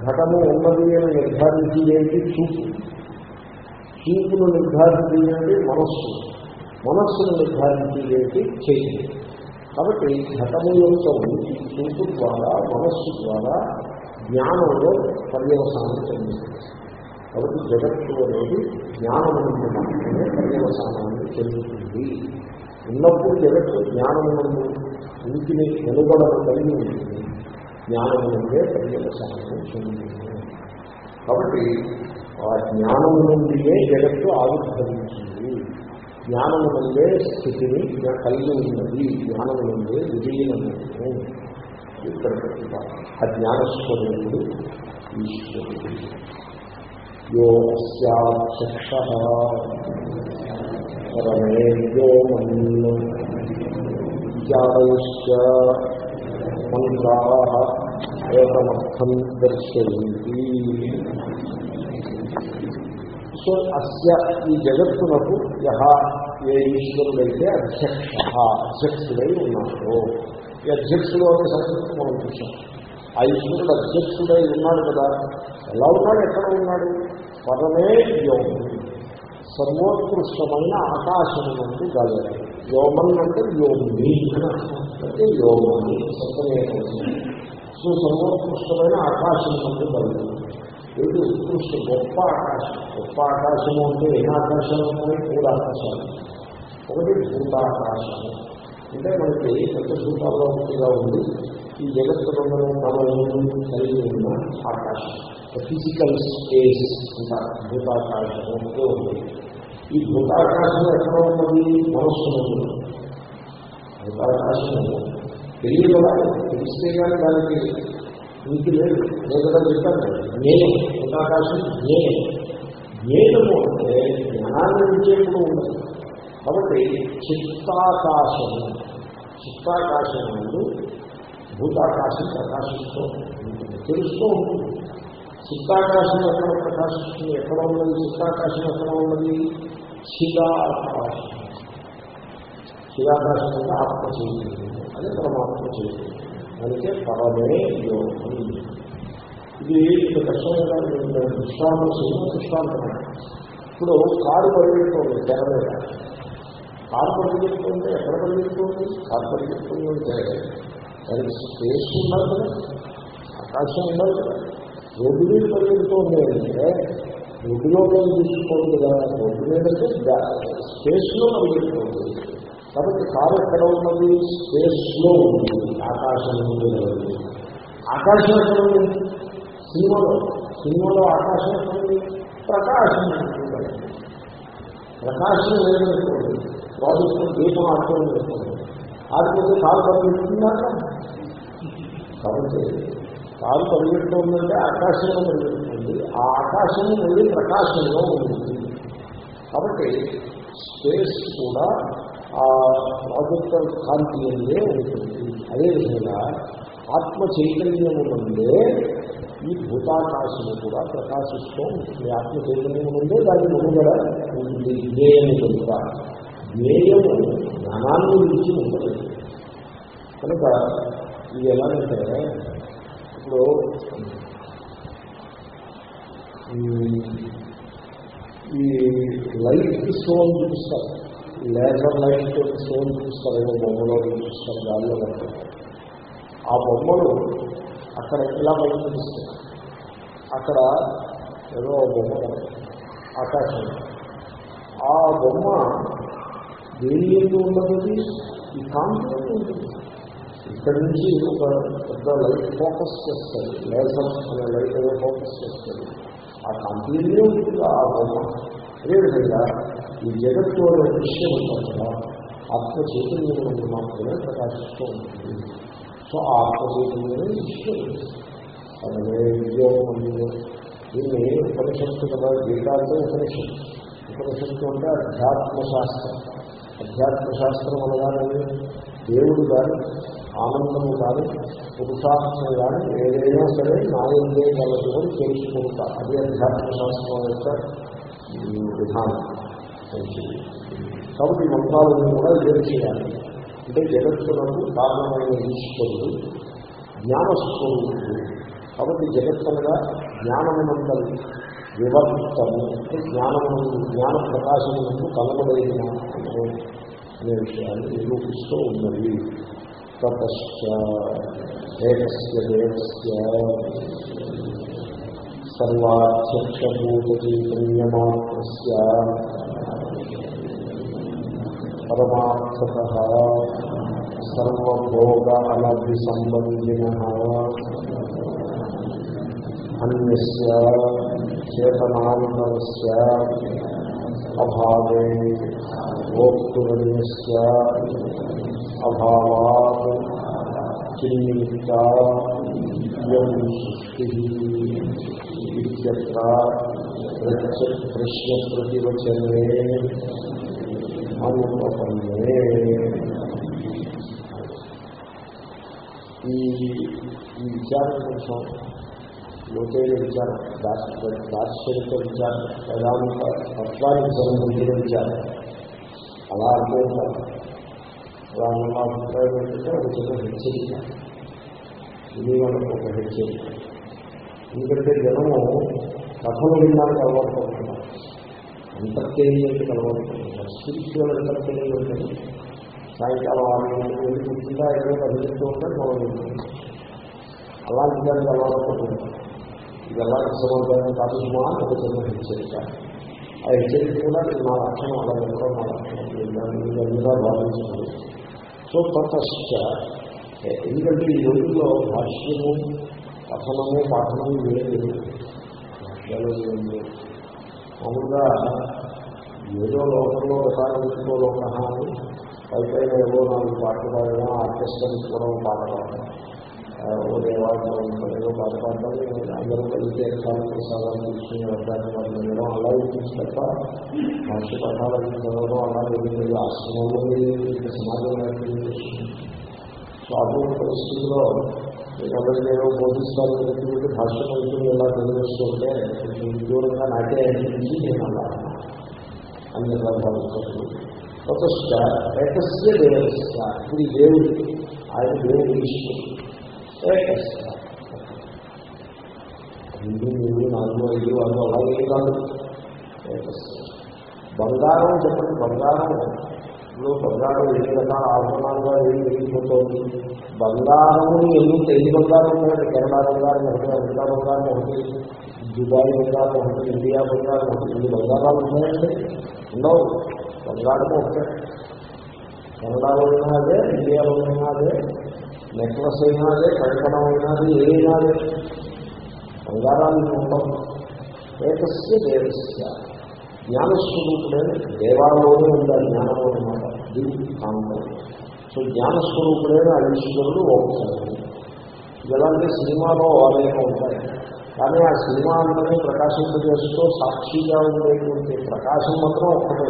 ఘటము ఉన్నది అని నిర్ధారించి ఏంటి? చూపు. చూపును నిర్ధారించి ఏంటి? మనస్సు. మనస్సును నిర్ధారించి ఏంటి? చేయండి కాబట్టి ఘటము యొక్క ఉనికి చూపు ద్వారా మనస్సు ద్వారా జ్ఞానంలో పర్యవసానం చెందుతుంది. కాబట్టి జగత్తు అనేది జ్ఞానము మాత్రమే పర్యవసానాన్ని చెందుతుంది. ఉన్నప్పుడు జగత్తు జ్ఞానమునందు నుండి ఉనికిని వెలుగడను కలిగి ఉంటుంది. జ్ఞానమునందే పర్యవసానం చెందుతుంది. కాబట్టి ఆ జ్ఞానము నుండియే జగత్తు ఆవిర్భవించింది. జ్ఞానము నుండే స్థితిని కలిగి ఉన్నది. జ్ఞానము నుండే విలీనము ఇక్కడ చెప్తారు ఆ జ్ఞానస్వరూపుడు ఈశ్వరుడు. యో అస్యాచక్ష మన్ను. జాతశ్చ మంత్రా ఏకమర్థం దర్శయంతి. సో అస్య ఈ జగత్తునకు యహ ఏ ఈశ్వరుడైతే అధ్యక్ష అధ్యక్షుడై ఉన్నాడో. ఈ అధ్యక్షుడు అనే సంస్కృతి మనం చూసాం ఆ ఈశ్వరుడు అధ్యక్షుడై ఉన్నాడు కదా. ఎలా ఉన్నాడు? ఎక్కడ ఉన్నాడు? పదమే యోగం సర్వోత్కృష్టమైన ఆకాశం నుండి గలదు యోగం అంటే యోగి అంటే యోగని సత్యమే సో సర్వోత్కృష్టమైన ఆకాశం నుండి గలదు ఏది ఉత్కృష్ట గొప్ప ఆకాశం గొప్ప ఆకాశము అంటే ఎన్ని ఆకాశాలు ఉన్నాయి మూడు ఆకాశాలు ఒకటి భూతాకాశము. అంటే మనకి పంచభూతాల్లో ఒకటిగా ఉంది ఈ జగత్తులో తమను కలిగి ఉన్న ఆకాశం. ఫిజికల్ స్పేస్ అంటారు భూతాకాశం ఒకటే ఉంది. ఈ భూతాకాశం ఎక్కడ ఉన్నది? మనస్సు ఉంది. భూతాకాశము తెలియదా తెలిస్తే కానీ దానికి ఇంటి లేదు. నేను కదా చెప్పాను నేను భూతాకాశం నేను. జ్ఞేయము అంటే జ్ఞానాన్ని విజయము ఉండదు. కాబట్టి చిత్తాకాశము చిత్తాకాశం నుండి భూతాకాశం ప్రకాశిస్తూ ఉంటుంది. తెలుస్తూ ఉంటుంది. చిత్తాకాశం ఎక్కడ ప్రకాశిస్తుంది? ఎక్కడ ఉన్నది? చిత్తాకాశం ఎక్కడ ఉన్నది? చిదాకాశం. చిదాకాశం అంటే ఆత్మ చైతన్యం అది పరమాత్మ చైతన్యం. అందుకే పరమే యోగం ఇది ఇప్పుడు కష్టంగా దృష్టాంతం సినిమా దృష్టాంతం ఇప్పుడు కారు పరిగెత్తుంది తెర మీద. కారు పరిగెడుతుంటే ఎక్కడ పరిగెత్తుంది కారు పరిగెత్తుంది అంటే దానికి స్పేస్ ఉండాలి కదా. ఆకాశం ఉండాలి కదా. రోడ్డు మీద పరిగెడుతుంది అంటే రోడ్డులో మేము తీసుకోండి కదా. రోడ్డు మీద అంటే స్పేస్లో పరిగెడుతుంది కాబట్టి కారు ఎక్కడ ఉన్నది? స్పేస్లో ఉంది. ఆకాశం ఉంది ఆకాశం ఎక్కడ ఉంది సినిమాలో సినిమాలో ఆకాశం ఎక్కడ ఉంది ప్రకాశం ప్రకాశం లేదనుకోండి ప్రాజెక్టు దీపం ఆడుకోండి ఆడిపోతే కాలు పరిగెడుతుందాక కాబట్టి కాలు పరిగెడుతుందంటే ఆకాశంలో పరిగెడుతుంది ఆ ఆకాశం మళ్ళీ ప్రకాశంలో ఉంటుంది కాబట్టి స్పేస్ కూడా ఆ ప్రాజెక్టర్ కాంతి అనే ఉంటుంది. అదేవిధంగా ఆత్మ చైతన్యము నుండే ఈ భూతాకాశము కూడా ప్రకాశిస్తూ ఉంటుంది. ఆత్మ చైతన్యం నుండే దాని మనుగడ ఉంటుంది జ్ఞేయము కనుక జ్ఞేయము జ్ఞానాన్ని గురించి ఉంటుంది. కనుక ఇది ఎలాగంటే ఇప్పుడు ఈ లైట్ స్టోన్ చూపిస్తారు. లేజర్ లైట్ తోటి స్టోన్ చూపిస్తారు ఏదో బొమ్మలో చూస్తారు గాలిలో పడతారు. ఆ బొమ్మలు అక్కడ ఇలా బయట చూపిస్తారు అక్కడ ఏదో బొమ్మ ఆకాశం. ఆ బొమ్మ దేని ఎందు ఉన్నది ఈ కాంతి ఉంటుంది ఇక్కడ నుంచి ఒక పెద్ద లైట్ ఫోకస్ చేస్తారు లేజర్ అనే లైట్ ఏదో ఫోకస్ చేస్తారు ఆ కాంతిలో ఉంటుంది? ఆ బొమ్మ. అదేవిధంగా ఈ జగత్తు అనే దృశ్యం ఉంటుందా ఆత్మ చైతన్యం నుండి మాత్రమే ప్రకాశిస్తూ ఉంటుంది. సో ఆ ఆత్మ చైతన్యమే దృశ్యం. అలాగే విద్యోగం దీన్ని ఉపనిషత్తు కదా గీత ఉపనిషత్తు. ఉపనిషత్తు అంటే అధ్యాత్మ శాస్త్రం అధ్యాత్మ శాస్త్రం అనగానే దేవుడు కానీ ఆనందము కానీ పురుషార్థం కానీ ఏదైనా సరే నాయందే కలదు అని తెలుసుకుంటా అది అధ్యాత్మ శాస్త్రం యొక్క విధానం. మంచిది కాబట్టి ఈ మంత్రాలను కూడా ఏం చేయాలి. అంటే జగత్తులకు కారణమైన ఈశ్వరుడు జ్ఞానస్వరూపుడు. కాబట్టి జగత్తనగా జ్ఞానమునందరి వివర్తము అంటే జ్ఞానము జ్ఞాన ప్రకాశమునందు కలగడైన అనే విషయాన్ని నిరూపిస్తూ ఉన్నది. తపశ్చ ఏకస్య దేవస్య పరమార్థత సర్వభోగ అనభి సంబంధిన అన్యస్య చేతనాంతరస్య అభావే భోక్తురన్యస్య అభావాత్ చిన్నిమిత్త సృష్టి ప్రశ్న ప్రతివచనే అనుపన్నే ఈ ఈ విచారం కొంచెం లోకేయ విచారం దార్శనిక విచారం వేదాంత తత్వానికి సంబంధించిన విచారం. అలా అంటే ఉంటారు అలా ఉన్న అభిప్రాయం ఏంటంటే ఒక చిన్న హెచ్చరిక. ఇది మనకు ఒక హెచ్చరిక. ఎందుకంటే జనము కథలు వినడానికి అలవాటు పడుతున్నారు ఎంటర్టైన్మెంట్ అలవాటు స్పిరిచువల్ ఎంటర్టైన్మెంట్ అని సాయంకాలం ఆరు గంటలకు కూర్చుంటే ఏదో కదిలిస్తూ ఉంటే మొదలు అలాంటి దానికి అలవాటు ఇది ఎలాంటి సమాధానం కాదు సుమా ఒక చిన్న హెచ్చరిక. ఆ హెచ్చరిక కూడా నా లక్షణం అలా కూడా నా లక్షణం భావించాలి సో తతశ్చ ఎందుకంటే ఈ రోజుల్లో భాష్యము పఠనము పాఠనము లేదు భాష్యాలు ఏం లేవు మామూలుగా ఏదో లోకంలో రసాయనికో లోక అని పైపైన ఏవో నాలుగు పాటలు పాడడం ఆర్కెస్ట్రా తీసుకోవడం పాట పాడడం ఓ దేవాలయం ఏదో పాట పాడడం అందరూ కలిసి రకాల ప్రసాదాలు తీసుకుని వర్గాన్ని వాళ్ళు వినడం అలా ఉంటుంది తప్ప భాష్య పఠాలను చదవడం అలా లేదు. ఆశ్రమంలో లేదు సమాజంలో సో అటువంటి పరిస్థితిలో కొందరికి నేను బోధిస్తాను వ్యక్తులకి భాష పంచులు ఎలా తెలియజేస్తుంటే కొంచెం దూరంగా నాకే అనిపించి నేను అలా అన్ని భావిస్తాను తతశ్చ ఏకస్య దేవస్య. ఇది దేవుడు ఆయన దేవుడు ఈశ్వరుడు. ఏకస్య. రెండు మూడు నాలుగు ఐదు వాళ్ళు అలాగే కాదు ఏకస్య. బంగారం చెప్పండి బంగారం. ఇప్పుడు బంగారం ఏ రకాల ఆభరణాలుగా ఏం జరిగిపోతుంది బంగారముని ఎందుకు? ఎన్ని బంగారం ఉన్నాయండి కెనడా బంగారం ఒకటి అమెరికా బంగారం ఒకటి దుబాయ్ బంగారం ఒకటి ఇండియా బంగారం ఒకటి ఎన్ని బంగారాలు ఉన్నాయండి ఉండవు. బంగారం ఒకటే. కెనడాలో అయినా అదే ఇండియాలో అయినా అదే నెక్లెస్ అయినా అదే కంకణం అయినా అదే ఏదైనా అదే. బంగారాలు ఉండవు. ఏకస్య దేవస్య. జ్ఞానస్వరూపుడే దేవాలయంలోనే ఉండాలి జ్ఞానంలో జ్ఞానం దీనికి కాంతం సో జ్ఞానస్వరూపుడైన ఈశ్వరుడు ఒకసారి ఇలాంటి సినిమాలో అనేక ఉంటాయి కానీ ఆ సినిమా అందరినీ ప్రకాశింపజేస్తూ సాక్షిగా ఉండేటువంటి ప్రకాశం మాత్రం ఒక్కటే.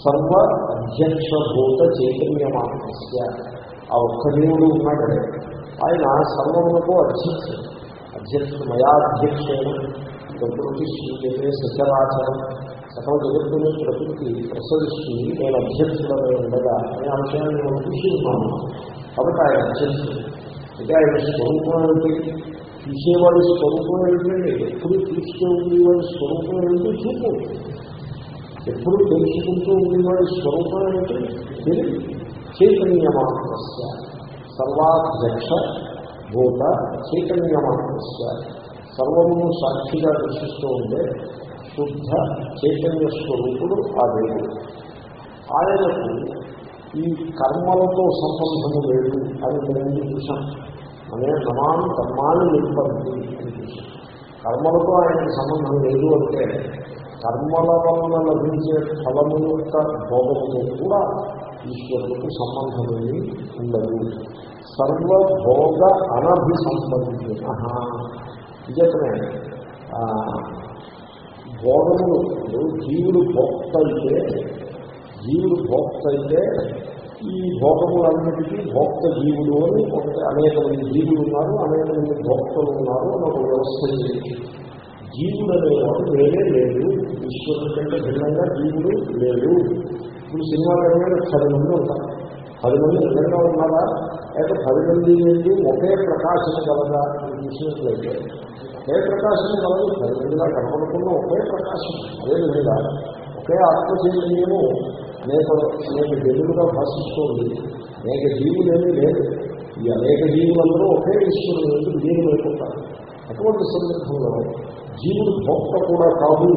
సర్వ అధ్యక్షభూత చైతన్యమాత్మస్య ఆ ఒక్క దేవుడు ఉన్నాడు. ఆయన సర్వములకు అధ్యక్షుడు అధ్యక్షుడు మయాధ్యక్షుడు ప్రకృతి శ్రీజే సచరాచరం సకల జగత్తుని ప్రకృతి ప్రసరిస్తుంది నేను అధ్యక్షుడనే ఉండగా అనే అంశాన్ని మనం చూసి ఉన్నాము కాబట్టి ఆయన అధ్యక్షుడు అంటే ఆయన స్వరూపం ఏంటి తీసేవాడి స్వరూపం ఏంటండి ఎప్పుడు తీసుకే ఉండేవాడి స్వరూపం ఏంటి చూపు. ఎప్పుడు తెలుసుకుంటూ ఉండేవాడి స్వరూపం ఏంటి తెలియదు చైతన్య మాత్రస్య సర్వాధ్యక్ష భూత చైతన్య మాత్రస్య సర్వము సాక్షిగా దర్శిస్తూ ఉండే శుద్ధ చైతన్య స్వరూపుడు ఆ దేవుడు. ఆయనకు ఈ కర్మలతో సంబంధము లేదు అని నేను చూశాం అనే నమాన్ కర్మాన్ని నింపండి అని చూశాం కర్మలతో ఆయనకు సంబంధం లేదు అంటే కర్మల వలన లభించే ఫలము యొక్క భోగముతో కూడా ఈశ్వరులకు సంబంధమేమి ఉండదు. సర్వభోగ అనభిసంబంధిన. నిజమే భోగములు జీవుడు భోక్త అయితే జీవుడు భోక్త అయితే ఈ భోగములన్నిటికీ భోక్త జీవుడు అని అనేక మంది జీవులు ఉన్నారు అనేక మంది భోక్తలు ఉన్నారు అని ఒక వ్యవస్థ జీవుడు అనేవాడు వేరే లేదు ఈశ్వరుడు కంటే భిన్నంగా జీవుడు లేదు ఇప్పుడు సినిమా రంగంలో పది మంది ఉంటారు. పది మంది నిజంగా ఉన్నారా? లేకపోతే పది మంది నుండి ఒకే ప్రకాశం కలదా చూసినట్లయితే ఒకే ప్రకాశం కలదు పది మందిగా కనపడుతున్న ఒకే ప్రకాశం. అదేవిధంగా ఒకే ఆత్మచైతన్యము అనేక అనేక జనులుగా భాషిస్తోంది. అనేక జీవులేమీ లేదు ఈ అనేక జీవులందరూ ఒకే ఈశ్వరుడు ఎందుకు జీవులైపోతారు అటువంటి సందర్భంలో జీవుడు భోక్త కూడా కాదు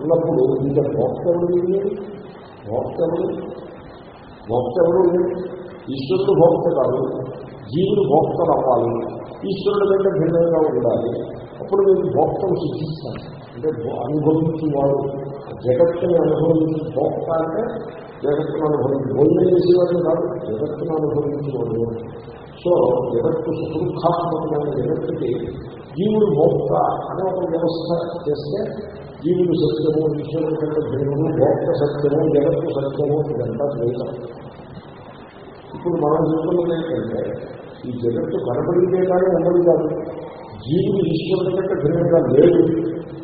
అన్నప్పుడు ఇంకా భోక్తవుడు లేదు భోక్తవుడు భోక్తవుడు లేదు ఈశ్వరుడు భోక్త కాదు. జీవుడు భోక్త అవ్వాలి. ఈశ్వరుడు కంటే భిన్నంగా ఉండాలి. అప్పుడు మీరు భోక్తలు సిద్ధిస్తారు. అంటే అనుభవించి వాడు జగత్తుని అనుభవించి భోక్త అంటే జగత్తును అనుభవించి భోజనం చేసేవాడు కాదు జగత్తును అనుభవించేవాడు సో జగత్తు సుఖాత్మకమైన జగత్తుకి జీవుడు భోక్త అనే ఒక వ్యవస్థ చేస్తే జీవుడు సత్యము ఈశ్వరుడు కంటే భోక్త సత్యము జగత్తు సత్యము ఇదంతా ద్వైతం. ఇప్పుడు మనం చూస్తున్నది ఏంటంటే ఈ జగత్తు కనపడితే కానీ ఉండదు కాదు. జీవుడు ఈశ్వరుడు కంటే భిన్నంగా లేదు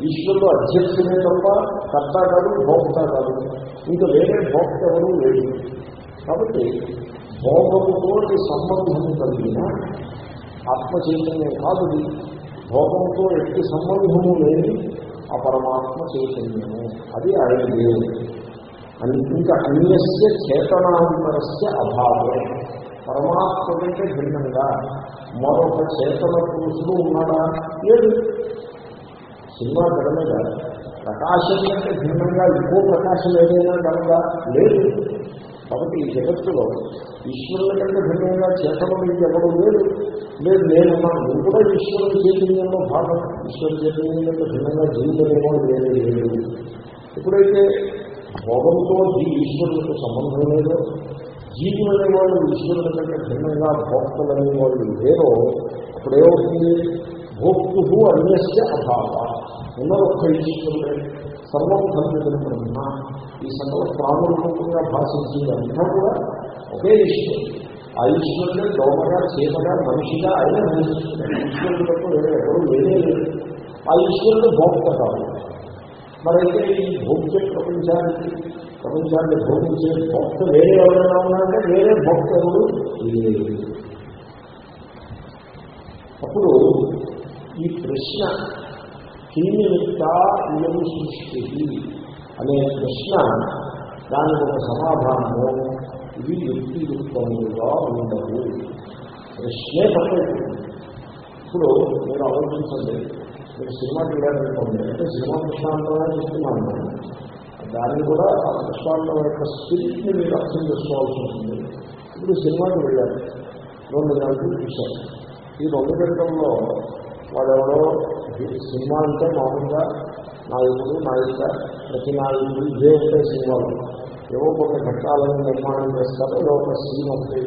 ఈశ్వరుడు అధ్యక్షుడే తప్ప కర్త కాదు భోక్త కాదు ఇంకా వేరే భోక్త ఎవరు లేదు కాబట్టి భోగముతో సంబంధం కలిగిన ఆత్మ చైతన్యం కాదు ఇది. భోగంతో ఎట్టి సంబంధము లేని ఆ పరమాత్మ చైతన్యము. అది ఆయన దేవుడు. అని ఇంకా అన్యస్య చేతనాంతరస్య అభావే. పరమాత్మ కంటే భిన్నంగా మరొక చేతన పురుషుడు ఉన్నాడా? లేదు. సినిమా తెర మీద ప్రకాశం కంటే భిన్నంగా ఎక్కువ ప్రకాశం ఏదైనా కలగా లేదు. కాబట్టి ఈ జగత్తులో ఈశ్వరుల కంటే భిన్నంగా చేతనం ఎవరు లేదు లేదు నేను నువ్వు కూడా ఈశ్వరుడు చైతన్యంలో భాగం. ఈశ్వర చైతన్యం కంటే భిన్నంగా జీవితమేమో లేదు లేదు. ఎప్పుడైతే భోగంతో ఈ ఈశ్వరులకు సంబంధం లేదో జీవులు అనేవాళ్ళు ఈశ్వరుల కంటే భిన్నంగా భోక్తలు అనేవాళ్ళు లేరో అప్పుడేమవుతుంది భోక్తు అన్యస్య అభావ. ఉన్న ఒక్క ఈశ్వరుడే. సర్వం కల్పితం బ్రహ్మ. ఈ సకల ప్రాణరూపంగా భాషించేదంతా కూడా ఒకే ఈశ్వరుడు. ఆ ఈశ్వరుడే దోమగా చీమగా మనిషిగా ఆయన ఈశ్వరుడు తప్ప వేరే ఎవరు లేనే లేదు ఆ ఈశ్వరుడు భోక్త కాదు. మరైతే ఈ భోగ్య ప్రపంచానికి ప్రపంచాన్ని భోగించే భక్త వేరే ఎవరైనా ఉన్నారంటే వేరే భక్త ఎవరు లేదు అప్పుడు ఈ ప్రశ్న కిన్నిమిత్త ఇయము సృష్టి అనే ప్రశ్న దానికి ఒక సమాధానము ఇది యుక్తియుక్తముగా ఉండదు. ప్రశ్నే తప్పైపోతుంది ఇప్పుడు మీరు ఆలోచించండి. మీరు సినిమా చూడాలనుకోండి అంటే సినిమా కృష్ణాంతమే చెప్తున్నాను దాన్ని కూడా ఆ కృష్ణాంతం యొక్క స్పిరిట్ని మీరు అర్థం చేసుకోవాల్సి ఉంటుంది. ఇప్పుడు సినిమాకి వెళ్ళాలి రెండు గంటలు చూశారు. ఈ రెండు గంటల్లో వాడెవరో సినిమా అంటే మామూలుగా నాయకుడు నాయిక ప్రతి నాయకుడు ఇదే ఉంటే సినిమాలు. ఏవో కొన్ని ఘట్టాలను నిర్మాణం చేస్తారో ఏదో ఒక సీన్ ఒకటి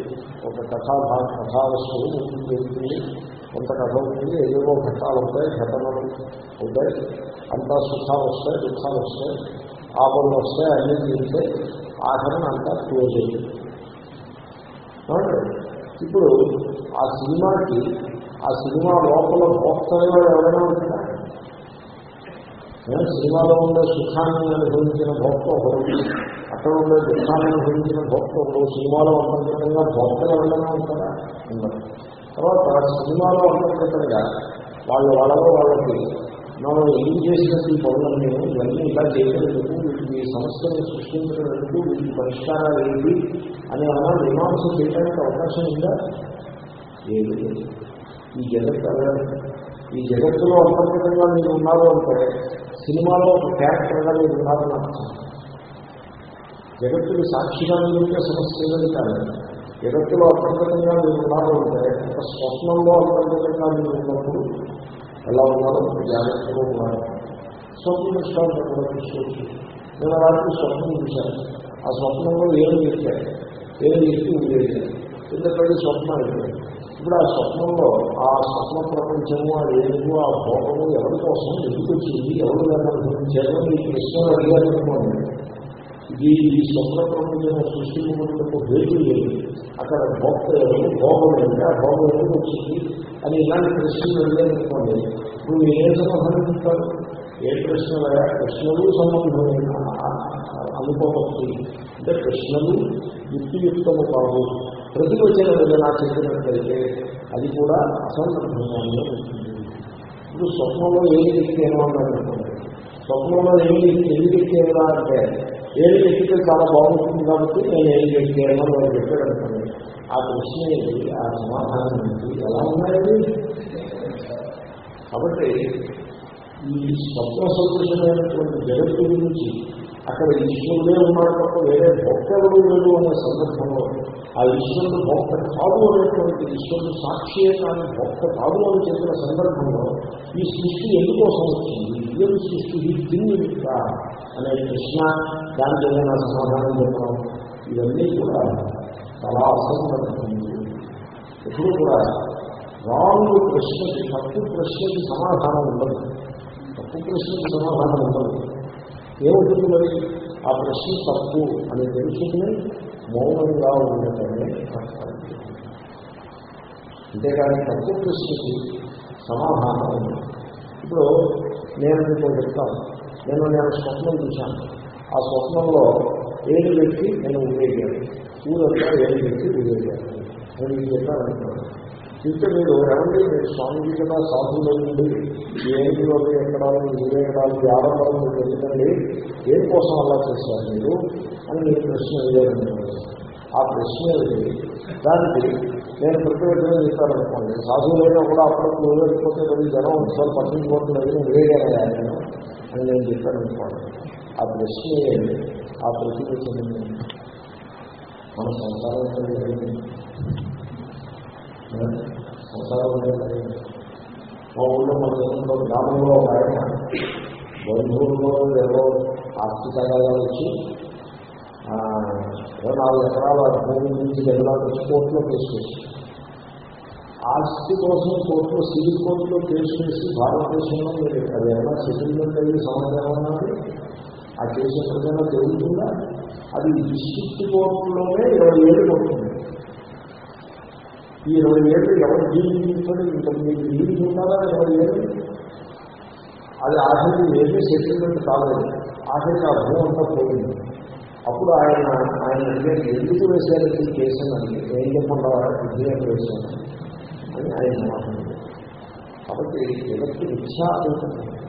ఒక కథా కథావస్తువు ఉంటుంది. కొంత కథ ఉంటుంది ఏవేవో ఘట్టాలు ఉంటాయి ఘటనలు ఉంటాయి అంతా సుఖాలు వస్తాయి దుఃఖాలు వస్తాయి ఆపలు వస్తాయి అన్నీ తీరుతాయి ఆఖరణ అంతా క్లోజ్ అయింది ఇప్పుడు ఆ సినిమాకి ఆ సినిమా లోపల భోక్తగా ఎవరైనా ఉంటారా? సినిమాలో ఉండే సుఖాన్ని అనుభవించిన భోక్త ఒకరు అక్కడ ఉండే దుఃఖాన్ని అనుభవించిన భోక్త ఒకరు సినిమాలో అంతర్గతంగా భోక్తలు ఎవరైనా ఉంటారా? ఉండదు తర్వాత సినిమాలో అంతర్గతంగా వాళ్ళ వాళ్ళలో వాళ్ళకి మనం ఏం చేసినట్టు ఈ పనులను ఇవన్నీ ఇలా చేయగలిగినందుకు వీటికి ఈ సమస్యను సృష్టించగలిగినందుకు వీటికి పరిష్కారాలు ఏంటి అని అలా మీమాంస చేయడానికి అవకాశం ఉందా? ఏది లేదు. ఈ జగత్ ఈ జగత్తులో అంతర్గతంగా మీరు ఉన్నారు అంటే సినిమాలో ఒక క్యారెక్టర్గా మీరు ఉన్నారని అర్థం. జగత్తుకి సాక్షిగా ఉంటే సమస్య ఏదని కాదు జగత్తులో అంతర్గతంగా మీరు ఉన్నారు అంటే ఒక స్వప్నంలో అంతర్గతంగా మీరు ఉన్నప్పుడు ఎలా ఉన్నారో? జాగ్రత్తగా ఉన్నారు స్వప్న దృష్టాంతం కూడా తీసుకోవచ్చు. నేను రాత్రి స్వప్నం చూశాను. ఆ స్వప్నంలో ఏం చేశాను ఏం చెప్పి ఉండేది? ఎందుకంటే స్వప్నం అయిపోయింది. ఇప్పుడు ఆ స్వప్నంలో ఆ స్వప్న ప్రపంచము ఆ ఏనుగు ఆ భోగము ఎవరి కోసం ఎందుకు వచ్చింది ఎవరు దాన్ని అనుభవించారో? మీకు ఇష్టం అడిగారు అనుకోండి ఈ స్వప్న ప్రపంచం సృష్టించబడినకు హేతు లేదు అక్కడ భోక్త ఎవరు? భోగం ఏంటి? ఆ భోగం ఎందుకు వచ్చింది? అని ఇలాంటి ప్రశ్నలు వెళ్ళాలనుకోండి నువ్వు ఏం సంబంధించాలి ఏ ప్రశ్నలు ప్రశ్నలు సంబంధమైన అనుకోవచ్చు అంటే ప్రశ్నలు యుక్తియుక్తము కావు. ప్రతివచన ఏదైనా చెప్పినట్లయితే అది కూడా అసందర్భంగానే ఉంటుంది. ఇప్పుడు స్వప్నంలో ఏది వ్యక్తి ఏమన్నారనుకోండి స్వప్నంలో ఏమి ఎన్ని వ్యక్తి ఏమన్నా అంటే ఏది వ్యక్తితో చాలా బాగుంటుంది కాబట్టి నేను ఏం వ్యక్తి వాళ్ళు చెప్పాడు అనుకోండి. ఆ ప్రశ్న ఏంటి? ఆ సమాధానం ఏంటి? ఎలా ఉన్నాయండి? కాబట్టి ఈ స్వప్న సదృశమైనటువంటి జగత్తు గురించి అక్కడ ఈశ్వరుడే ఉన్నాడు తప్ప వేరే భక్తుడు లేడు అనే సందర్భంలో ఆ ఈశ్వరుడు భక్త కాదు అనేటువంటి ఈశ్వరుడు సాక్షియే కానీ భక్త కాదు అని చెప్పిన సందర్భంలో ఈ సృష్టి ఎందుకోసం వచ్చింది? ఏం సృష్టి? దీన్ని అనే ప్రశ్న దానికి ఏదైనా సమాధానం చెప్పడం? ఇవన్నీ కూడా చాలా అసందర్భమైంది ఎప్పుడు కూడా రాంగ్ ప్రశ్నకి తప్పు ప్రశ్నకి సమాధానం ఉండదు. తప్పు ప్రశ్నకి సమాధానం ఉండదు. ఏముంటుంది మరి? ఆ ప్రశ్న తప్పు అని తెలుసుకుని మౌనంగా ఉండటమే కర్తవ్యం. అంతేకాని తప్పు ప్రశ్నకి సమాధానం ఇప్పుడు నేను మీకు చెప్తాను. నేను నేను స్వప్నం చూశాను. ఆ స్వప్నంలో ఏడు వ్యక్తి నేను ఉండేగాను ఊరంతా ఏడు వ్యక్తి ఉండేగాను నేను మీకు చెప్పాను అనుకున్నాను మీరు ఏమండి? మీరు స్వామిజీ కదా సాధువులో నుండి ఏంటిలో ఎక్కడాలు ఎక్కడాలు ఆరంభం మీకు ఏం కోసం అలా చేశారు మీరు? అని మీరు ప్రశ్న వేయాలండి ఆ ప్రశ్న దానికి నేను ప్రతివేదన చెప్తాననుకోండి సాధువులైనా కూడా అప్పుడప్పుడు లేకపోతే మరి జనం ఒకసారి పట్టించుకోవట్లేదు నేను వేయగలగా నేను అని నేను చెప్పాననుకోండి ఆ ప్రశ్న ఏంటి ఆ ప్రతివేదన మన సంసారం సంసారం మా ఊళ్ళో మన దేశంలో గ్రామంలో ఒక ఆయన బంధువుల్లో ఏదో ఆస్తి తగాదాలు వచ్చి ఏదో నాలుగు ఎకరాల భూమి నుంచి ఎకరాలు వచ్చి కోర్టులో కేసు వేసి ఆస్తి కోసం కోర్టులో సివిల్ కోర్టులో కేసు వేసి భారతదేశంలో మీరు అది ఏమైనా సెటిల్మెంట్ అయ్యి సమాధానం ఆ కేసు ఎక్కడికైనా జరుగుతుందా అది డిస్ట్రిక్ట్ కోర్టులోనే ఇరవై ఏళ్ళు పడుతుంది ఈ ఇరవై ఏళ్ళు ఎవరు జీవించారు? ఇంత మీకు జీవించున్నారా ఇరవై ఏళ్ళు? అది ఆఖరికి ఏమీ సెటిల్మెంట్ కాలేదు. ఆఖరికి ఆ భూమి అంతా పోయింది. అప్పుడు ఆయన ఆయన ఎందుకు వేశారు ఈ కేసు ఏం చెప్పకుండా విజయం వేశాను అని. ఆయన మాట్లాడారు కాబట్టి జగత్తు మిథ్యా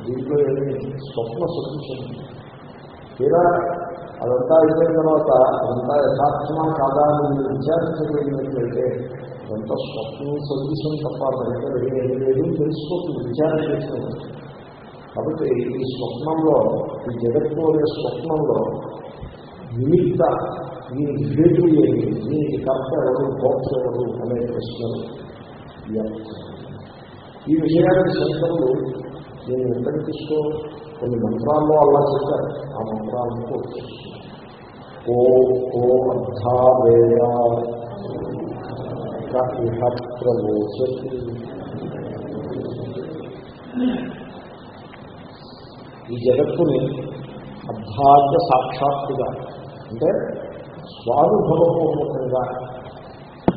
దీంట్లో ఏమి స్వప్న సదృశ్యం తీరా అదంతా అయిపోయిన తర్వాత అదంతా యథార్థమా కాదా అని విచారించగలిగినట్లయితే అదంతా స్వప్నం సదృశ్యం తప్ప దాంట్లో ఏమీ లేదు తెలుసుకోవచ్చు విచారం చేసుకోవచ్చు కాబట్టి ఈ స్వప్నంలో ఈ జగత్తు అనే స్వప్నంలో నిమిత్త దీనికి హేతు ఏమి దీనికి కర్త ఎవరు భోక్త ఎవరు అనే ప్రశ్నలు ఈ విషయాన్ని శంకరులు నేను ఎంత తీసుకో కొన్ని మంత్రాల్లో అలా చెప్పారు. ఆ మంత్రాలను ఓ ఓ అర్థావేయ ఇహ ప్రవోచతి ఈ జగత్తుని అర్ధార్థ సాక్షాత్తుగా అంటే స్వానుభవపూర్వకంగా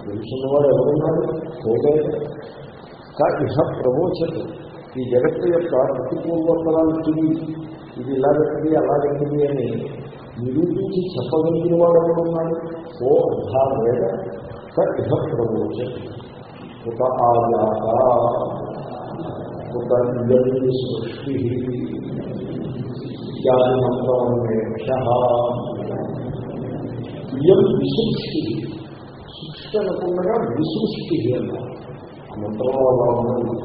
తెలుసున్నవాడు ఎవరున్నాడు? పోలే ఇహ ప్రవోచతి. ఈ జగత్తు యొక్క ప్రతిపూర్వకరాలు తిరిగి ఇది ఇలా పెట్టింది అలా పెట్టింది అని నిరూపించి చెప్పగలిగిన వాడు ఎవరున్నాడు? ఓ అర్ధా ఇహ ప్రమోచదు ఒక ఆజాత ఒక నిజ సృష్టి ఇత్యాది ఇయం విసృష్టి. సృష్టి అనకుండా విసృష్టి అన్నారు. ఆ మంత్రంలో అలా ఉన్నది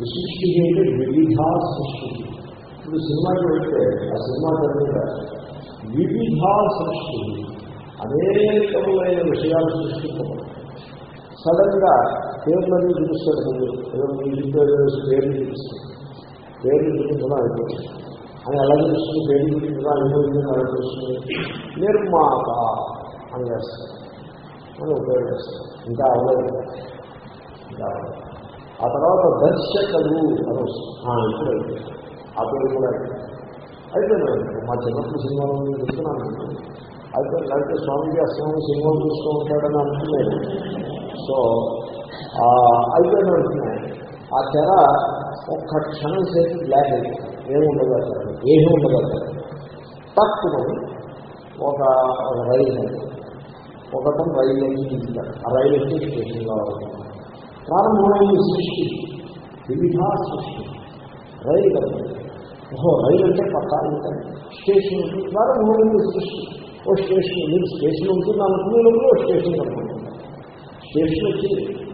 విసృష్టి అంటే వివిధ సృష్టి. ఇప్పుడు సినిమాకి వెళ్తే ఆ సినిమా తర్వాత వివిధ సృష్టి. అనేకములైన విషయాలు సృష్టించడం సడన్గా పేర్లని చూపిస్తాడు ముందు ఏదో మ్యూజిక్ పేర్లు చూపిస్తాడు పేర్లు చూపించడం అయిపోతుంది అని ఎలా చూస్తుంది పేర్లు చూపించడం అయిపోతుంది అలా చూస్తుంది. నిర్మాత అని వేస్తారు. అని ఉపయోగిస్తాడు ఇంకా అవ్వలేదు ఇంకా ఆ తర్వాత దర్శకులు అని వస్తుంది. ఇప్పుడు అయిపోయింది. ఆ పేరు కూడా అయిపోయింది. మా చిన్నప్పుడు సినిమాలో నేను చెప్తున్నాను అయితే లేకపోతే స్వామిజీ అస్వామి సినిమా చూస్తూ ఉంటాడని అంటున్నాడు సో ఆ, అయిపోయిన వెంటనే ఆ తెర ఒక్క క్షణం సేపు బ్లాక్ అయిపోయింది ఏముండదు అక్కడ ఏమీ ఉండదు అక్కడ తక్కువని ఒక రైలు ఉంది. ఒకటం రైలు ఎక్కి దిగుతాడు ఆ రైలు ఎక్కి స్టేషన్లో ప్రారంభమైన సృష్టి. వివిధ సృష్టి. రైలు ఓహో రైలు అంటే పక్కా ఉంటుంది స్టేషన్ ప్రారంభమైన సృష్టి. ఓ స్టేషన్ మీరు స్టేషన్ ఉంటుంది? అనుకునేటప్పుడు ఓ స్టేషన్ అనుకుంటున్నారు స్టేషన్ వచ్చి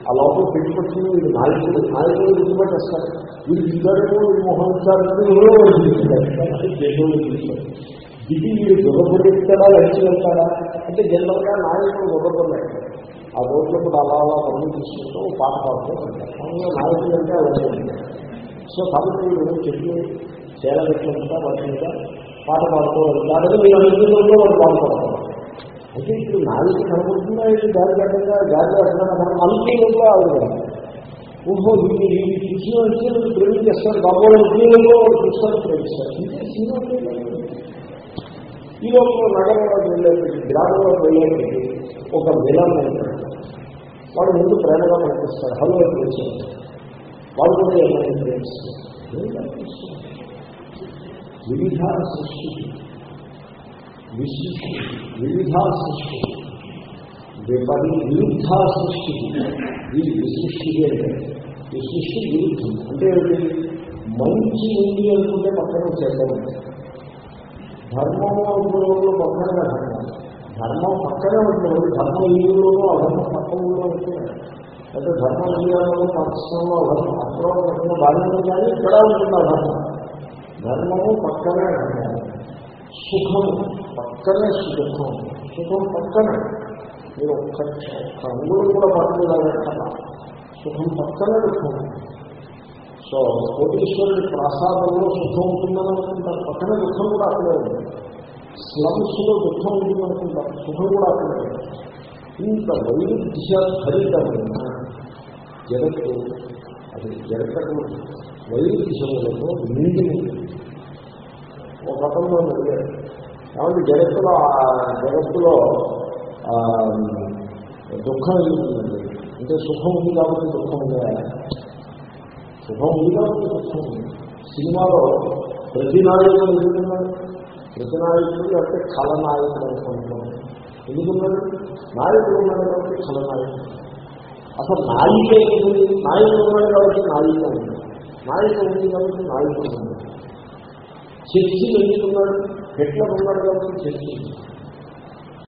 ఆ లోపల పెట్టుబడుతుంది వీడు నాయకుడు నాయకులు గుర్తుపట్టేస్తారు. వీళ్ళు ఇద్దరు వీళ్ళు మొహం ఇచ్చారని ఎవరో దిగి వీళ్ళు గుర్రపొడెత్తాడా లక్ష్యం వెళ్తాడా అంటే జనరల్గా నాయకుడు గుర్రపొడలేదు ఆ రోడ్లో కూడా అలా అలా పనులు తీసుకుంటూ పాట పాడుతూ ఉంటారు. నాయకులు అంటే అలాగే సో కాబట్టి వీళ్ళు చెట్లు చేల వాటి మీద పాట పాడుతూ వెళ్తారని మీరు అనుకున్న వాళ్ళు పాడుకుంటారు అయితే ఇప్పుడు నాలుగు కనబడుతుందా ఇది దారి కట్టంగా గాలి మనం అనుకూలంగా ఆవిడ ఓహో వీళ్ళు వీళ్ళు చూసిన వచ్చి ప్రేమించేస్తారు బాబు అనుకూలంలో చూస్తారు ప్రేమిస్తారు అంటే సినిమా ఈ లోపల నగరంలోకి వెళ్ళేప్పటికీ గ్రామంలోకి వెళ్ళేప్పటికీ ఒక విలన్ ఉంటాడు. వాడు ముందు ప్రేమగా కనిపిస్తాడు హలో అని పిలిచాడు వాడు కూడా ఏమైనా ప్రేమిస్తారు వివిధ సృష్టి విశిష్టి వివిధ సృష్టి. విపరి విరుద్ధ సృష్టి. ఇది విశిష్టి అంటే విశిష్టి విరుద్ధం. అంటే ఏమిటి? మంచి ఉంది అనుకుంటే పక్కన చెడ్డ ఉంది ధర్మం అనుకున్న పక్కనే ధర్మం ధర్మం పక్కనే ఉంటుంది ధర్మం ఈ ఊళ్ళోనూ అధర్మం పక్క ఉంటుంది అంటే ధర్మం ఇండియాలో పాకిస్తాన్లో అధర్మం అక్కడ పక్కన బాగానే కానీ ఇక్కడ ఉంటుంది అధర్మం ధర్మము పక్కనే ధర్మం సుఖము. పక్కనే సుఖం. సుఖం పక్కనే. మీరు ఒక్క ఒక్క అంగులు కూడా పక్కన సుఖం పక్కనే దుఃఖం. సో కోటీశ్వరుడి ప్రసాదంలో సుఖం ఉంటుందని అనుకుంటారు. పక్కనే దుఃఖం కూడా అక్కడే ఉంది. స్లమ్స్లో దుఃఖం ఉంటుంది అనుకుంటారు. సుఖం కూడా అక్కడే ఇంత వైవిధ్య భరితమైన జగత్తు అది జగత్తు వైవిధ్యములతో నిండి ఒక పటంలో అడిగారు కాబట్టి జగత్తులో జగత్తులో దుఃఖం ఉంటుందండి. అంటే సుఖం ఉంది కాబట్టి దుఃఖం ఉంది సుఖం ఉంది కాబట్టి దుఃఖం ఉంది. సినిమాలో ప్రతి నాయకుడు ఎందుకున్నాడు? ప్రతి నాయకుడు అంటే కళనాయకుడు అనుకుంటున్నాడు ఎందుకున్నాడు? నాయకుడు ఉన్నాడు కాబట్టి కళనాయకుడు. అసలు నాయిక ఏమిటి నాయకుడు ఉన్నాడు కాబట్టి నాయిక ఉంది. నాయకుడు ఉంది కాబట్టి నాయకుడు ఉంది. చర్చి ఎందుకున్నాడు హిట్లర్ ఉన్నాడు కాబట్టి చర్చి.